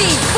嘿。